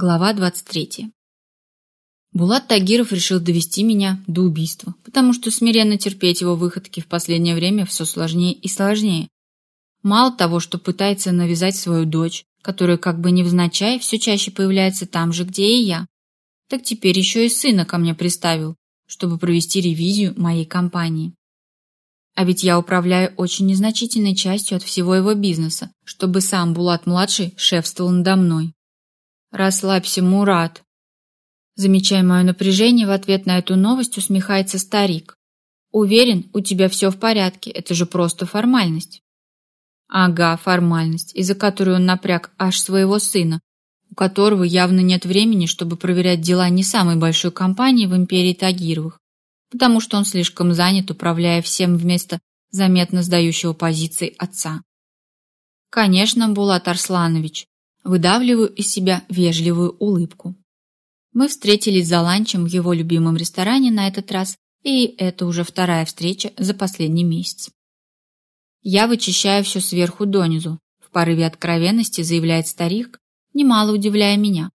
Глава 23. Булат Тагиров решил довести меня до убийства, потому что смиренно терпеть его выходки в последнее время все сложнее и сложнее. Мало того, что пытается навязать свою дочь, которая как бы невзначай все чаще появляется там же, где и я, так теперь еще и сына ко мне приставил, чтобы провести ревизию моей компании. А ведь я управляю очень незначительной частью от всего его бизнеса, чтобы сам Булат-младший шефствовал надо мной. Расслабься, Мурат. Замечая мое напряжение, в ответ на эту новость усмехается старик. Уверен, у тебя все в порядке, это же просто формальность. Ага, формальность, из-за которой он напряг аж своего сына, у которого явно нет времени, чтобы проверять дела не самой большой компании в империи Тагировых, потому что он слишком занят, управляя всем вместо заметно сдающего позиции отца. Конечно, Булат Арсланович, выдавливаю из себя вежливую улыбку. Мы встретились за ланчем в его любимом ресторане на этот раз, и это уже вторая встреча за последний месяц. Я вычищаю все сверху донизу, в порыве откровенности заявляет старик, немало удивляя меня.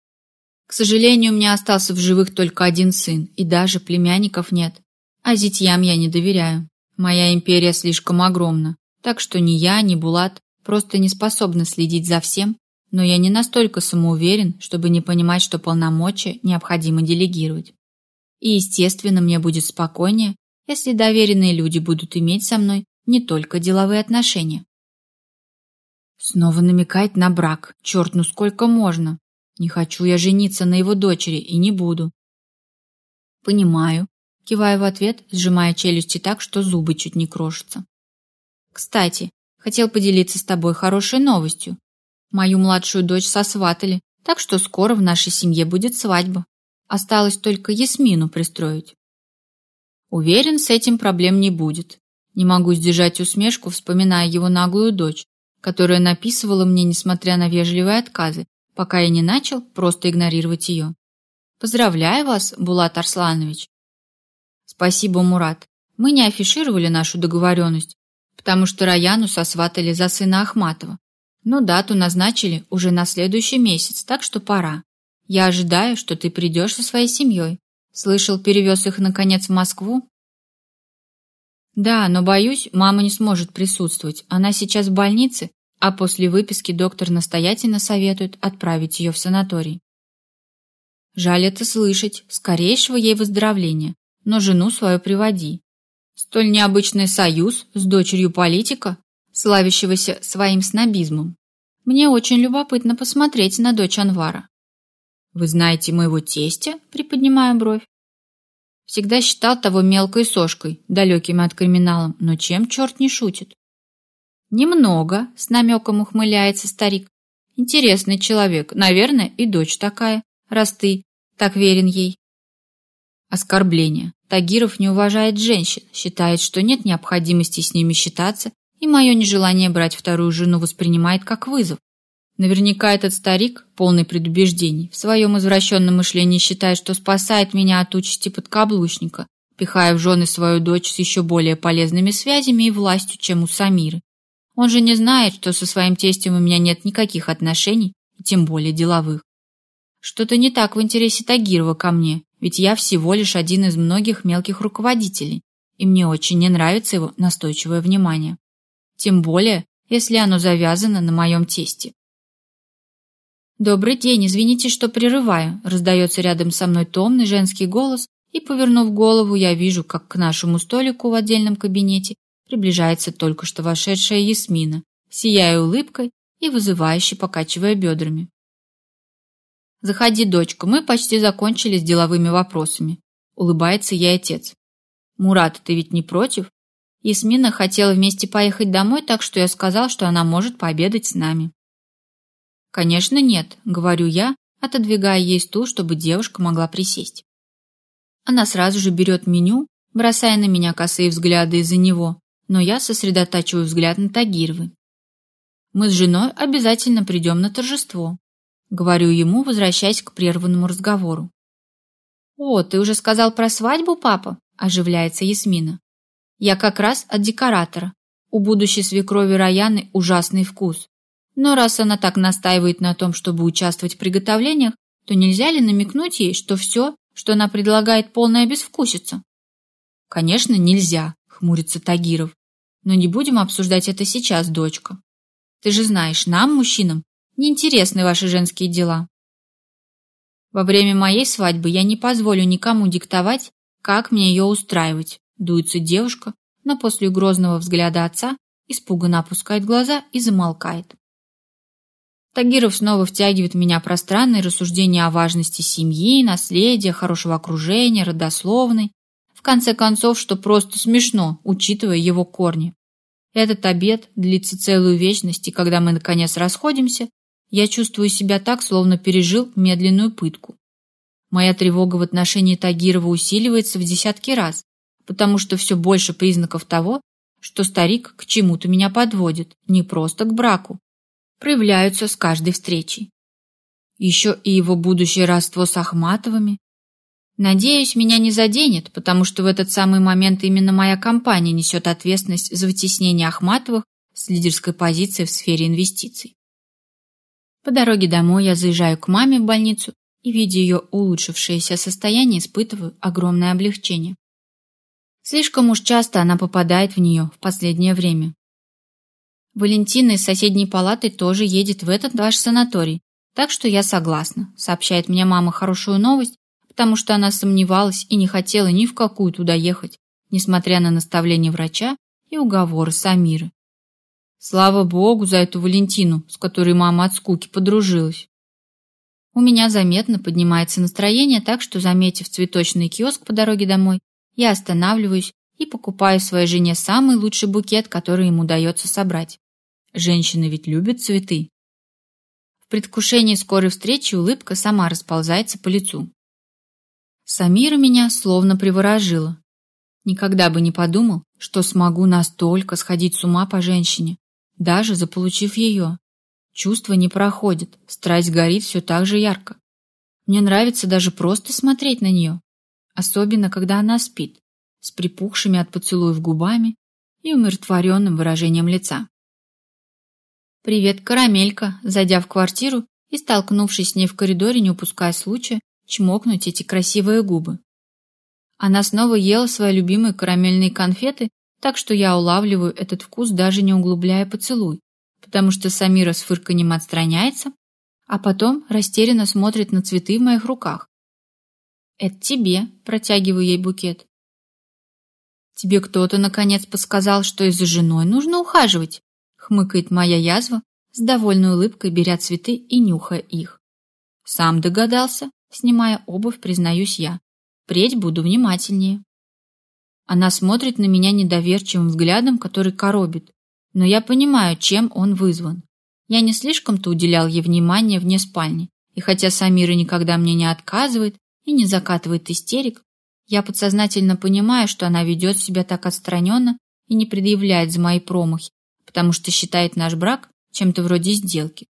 К сожалению, у меня остался в живых только один сын, и даже племянников нет. А зятьям я не доверяю. Моя империя слишком огромна, так что ни я, ни Булат просто не способны следить за всем, но я не настолько самоуверен, чтобы не понимать, что полномочия необходимо делегировать. И, естественно, мне будет спокойнее, если доверенные люди будут иметь со мной не только деловые отношения. Снова намекает на брак. Черт, ну сколько можно? Не хочу я жениться на его дочери и не буду. Понимаю. Киваю в ответ, сжимая челюсти так, что зубы чуть не крошатся. Кстати, хотел поделиться с тобой хорошей новостью. Мою младшую дочь сосватали, так что скоро в нашей семье будет свадьба. Осталось только Ясмину пристроить. Уверен, с этим проблем не будет. Не могу сдержать усмешку, вспоминая его наглую дочь, которая написывала мне, несмотря на вежливые отказы, пока я не начал просто игнорировать ее. Поздравляю вас, Булат Арсланович. Спасибо, Мурат. Мы не афишировали нашу договоренность, потому что Раяну сосватали за сына Ахматова. Но дату назначили уже на следующий месяц, так что пора. Я ожидаю, что ты придешь со своей семьей. Слышал, перевез их, наконец, в Москву? Да, но, боюсь, мама не сможет присутствовать. Она сейчас в больнице, а после выписки доктор настоятельно советует отправить ее в санаторий. Жаль это слышать. Скорейшего ей выздоровления. Но жену свою приводи. Столь необычный союз с дочерью политика славящегося своим снобизмом. Мне очень любопытно посмотреть на дочь Анвара. Вы знаете моего тестя? Приподнимаю бровь. Всегда считал того мелкой сошкой, далеким от криминала, но чем черт не шутит? Немного, с намеком ухмыляется старик. Интересный человек, наверное, и дочь такая, раз ты так верен ей. Оскорбление. Тагиров не уважает женщин, считает, что нет необходимости с ними считаться и мое нежелание брать вторую жену воспринимает как вызов. Наверняка этот старик, полный предубеждений, в своем извращенном мышлении считает, что спасает меня от участи подкаблучника, пихая в жены свою дочь с еще более полезными связями и властью, чем у Самиры. Он же не знает, что со своим тестем у меня нет никаких отношений, и тем более деловых. Что-то не так в интересе Тагирова ко мне, ведь я всего лишь один из многих мелких руководителей, и мне очень не нравится его настойчивое внимание тем более, если оно завязано на моем тесте. «Добрый день, извините, что прерываю», раздается рядом со мной томный женский голос, и, повернув голову, я вижу, как к нашему столику в отдельном кабинете приближается только что вошедшая Ясмина, сияя улыбкой и вызывающе покачивая бедрами. «Заходи, дочка, мы почти закончили с деловыми вопросами», улыбается ей отец. «Мурат, ты ведь не против?» Ясмина хотела вместе поехать домой, так что я сказал, что она может пообедать с нами. «Конечно нет», — говорю я, отодвигая ей стул, чтобы девушка могла присесть. Она сразу же берет меню, бросая на меня косые взгляды из-за него, но я сосредотачиваю взгляд на Тагировы. «Мы с женой обязательно придем на торжество», — говорю ему, возвращаясь к прерванному разговору. «О, ты уже сказал про свадьбу, папа?» – оживляется Ясмина. Я как раз от декоратора. У будущей свекрови Раяны ужасный вкус. Но раз она так настаивает на том, чтобы участвовать в приготовлениях, то нельзя ли намекнуть ей, что все, что она предлагает, полная безвкусица? Конечно, нельзя, хмурится Тагиров. Но не будем обсуждать это сейчас, дочка. Ты же знаешь, нам, мужчинам, неинтересны ваши женские дела. Во время моей свадьбы я не позволю никому диктовать, как мне ее устраивать, дуется девушка, но после грозного взгляда отца испуганно опускает глаза и замолкает. Тагиров снова втягивает меня в пространные рассуждения о важности семьи, наследия, хорошего окружения, родословной. В конце концов, что просто смешно, учитывая его корни. Этот обед длится целую вечность, и когда мы наконец расходимся, я чувствую себя так, словно пережил медленную пытку. Моя тревога в отношении Тагирова усиливается в десятки раз, потому что все больше признаков того, что старик к чему-то меня подводит, не просто к браку, проявляются с каждой встречей. Еще и его будущее родство с Ахматовыми. Надеюсь, меня не заденет, потому что в этот самый момент именно моя компания несет ответственность за вытеснение Ахматовых с лидерской позиции в сфере инвестиций. По дороге домой я заезжаю к маме в больницу и, видя ее улучшившееся состояние, испытываю огромное облегчение. Слишком уж часто она попадает в нее в последнее время. Валентина из соседней палаты тоже едет в этот ваш санаторий, так что я согласна, сообщает мне мама хорошую новость, потому что она сомневалась и не хотела ни в какую туда ехать, несмотря на наставление врача и уговоры Самиры. Слава богу за эту Валентину, с которой мама от скуки подружилась. У меня заметно поднимается настроение, так что, заметив цветочный киоск по дороге домой, я останавливаюсь и покупаю своей жене самый лучший букет, который им удается собрать. Женщины ведь любят цветы. В предвкушении скорой встречи улыбка сама расползается по лицу. Самира меня словно приворожила. Никогда бы не подумал, что смогу настолько сходить с ума по женщине, даже заполучив ее. Чувство не проходит, страсть горит все так же ярко. Мне нравится даже просто смотреть на нее, особенно когда она спит, с припухшими от поцелуев губами и умиротворенным выражением лица. «Привет, карамелька!» Зайдя в квартиру и столкнувшись с ней в коридоре, не упуская случая, чмокнуть эти красивые губы. Она снова ела свои любимые карамельные конфеты, так что я улавливаю этот вкус, даже не углубляя поцелуй, потому что Самира с фырканьем отстраняется, а потом растерянно смотрит на цветы в моих руках. «Это тебе», — протягиваю ей букет. «Тебе кто-то, наконец, подсказал, что и за женой нужно ухаживать?» хмыкает моя язва, с довольной улыбкой беря цветы и нюхая их. Сам догадался, снимая обувь, признаюсь я. Впредь буду внимательнее. Она смотрит на меня недоверчивым взглядом, который коробит, но я понимаю, чем он вызван. Я не слишком-то уделял ей внимания вне спальни, и хотя Самира никогда мне не отказывает и не закатывает истерик, я подсознательно понимаю, что она ведет себя так отстраненно и не предъявляет за мои промахи, потому что считает наш брак чем-то вроде сделки.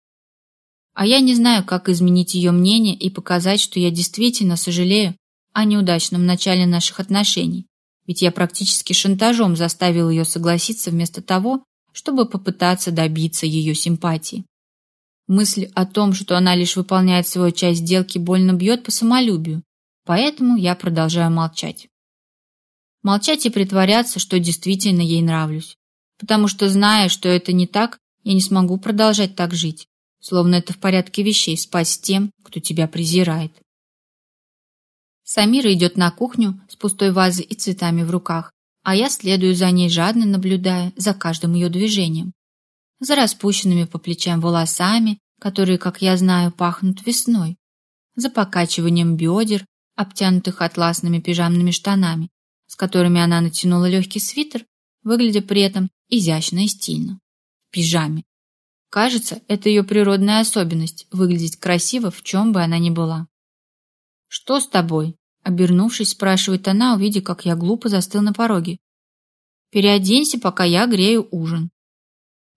А я не знаю, как изменить ее мнение и показать, что я действительно сожалею о неудачном начале наших отношений, ведь я практически шантажом заставил ее согласиться вместо того, чтобы попытаться добиться ее симпатии. Мысль о том, что она лишь выполняет свою часть сделки, больно бьет по самолюбию, поэтому я продолжаю молчать. Молчать и притворяться, что действительно ей нравлюсь потому что, зная, что это не так, я не смогу продолжать так жить, словно это в порядке вещей спать с тем, кто тебя презирает. Самира идет на кухню с пустой вазой и цветами в руках, а я следую за ней, жадно наблюдая за каждым ее движением. За распущенными по плечам волосами, которые, как я знаю, пахнут весной, за покачиванием бедер, обтянутых атласными пижамными штанами, с которыми она натянула легкий свитер, выглядя при этом изящно и стильно. В пижаме. Кажется, это ее природная особенность – выглядеть красиво, в чем бы она ни была. «Что с тобой?» – обернувшись, спрашивает она, увидев, как я глупо застыл на пороге. «Переоденься, пока я грею ужин».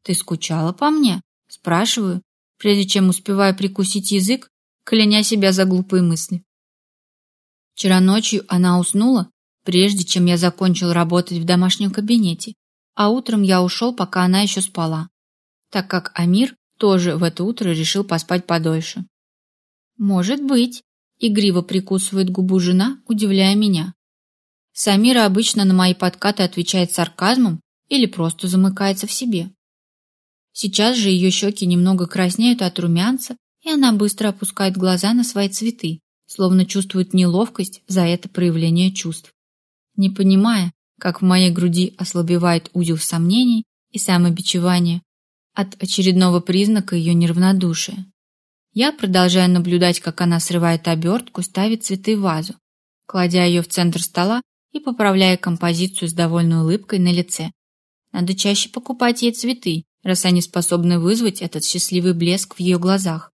«Ты скучала по мне?» – спрашиваю, прежде чем успеваю прикусить язык, кляня себя за глупые мысли. Вчера ночью она уснула, прежде чем я закончил работать в домашнем кабинете, а утром я ушел, пока она еще спала, так как Амир тоже в это утро решил поспать подольше. Может быть. Игриво прикусывает губу жена, удивляя меня. Самира обычно на мои подкаты отвечает сарказмом или просто замыкается в себе. Сейчас же ее щеки немного краснеют от румянца, и она быстро опускает глаза на свои цветы, словно чувствует неловкость за это проявление чувств. Не понимая, как в моей груди ослабевает узел сомнений и самобичевания от очередного признака ее неравнодушия. Я продолжаю наблюдать, как она срывает обертку, ставит цветы в вазу, кладя ее в центр стола и поправляя композицию с довольной улыбкой на лице. Надо чаще покупать ей цветы, раз они способны вызвать этот счастливый блеск в ее глазах.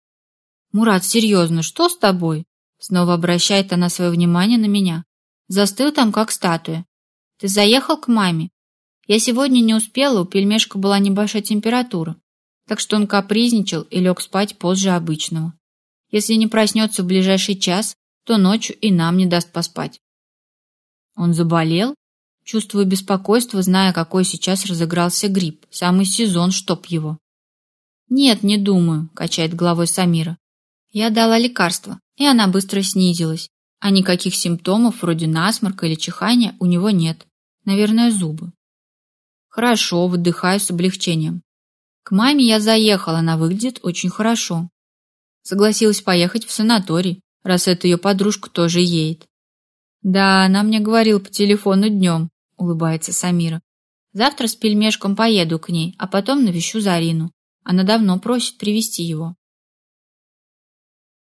«Мурат, серьезно, что с тобой?» Снова обращает она свое внимание на меня. Застыл там, как статуя. «Ты заехал к маме?» Я сегодня не успела, у пельмешка была небольшая температура так что он капризничал и лег спать позже обычного. Если не проснется в ближайший час, то ночью и нам не даст поспать. Он заболел? Чувствую беспокойство, зная, какой сейчас разыгрался грипп. Самый сезон, чтоб его. Нет, не думаю, качает головой Самира. Я дала лекарство, и она быстро снизилась. А никаких симптомов, вроде насморка или чихания, у него нет. Наверное, зубы. Хорошо, выдыхаю с облегчением. К маме я заехала, она выглядит очень хорошо. Согласилась поехать в санаторий, раз это ее подружка тоже едет. Да, она мне говорила по телефону днем, улыбается Самира. Завтра с пельмешком поеду к ней, а потом навещу Зарину. Она давно просит привести его.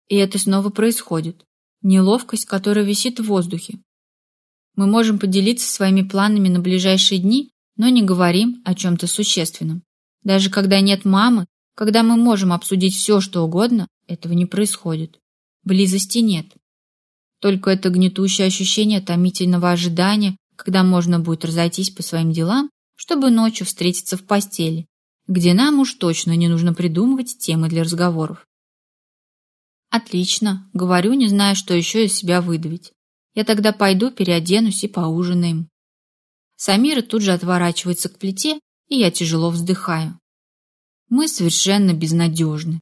И это снова происходит. Неловкость, которая висит в воздухе. Мы можем поделиться своими планами на ближайшие дни, но не говорим о чем-то существенном. Даже когда нет мамы, когда мы можем обсудить все, что угодно, этого не происходит. Близости нет. Только это гнетущее ощущение томительного ожидания, когда можно будет разойтись по своим делам, чтобы ночью встретиться в постели, где нам уж точно не нужно придумывать темы для разговоров. Отлично, говорю, не зная, что еще из себя выдавить. Я тогда пойду, переоденусь и поужинаем. Самира тут же отворачивается к плите и я тяжело вздыхаю. Мы совершенно безнадежны.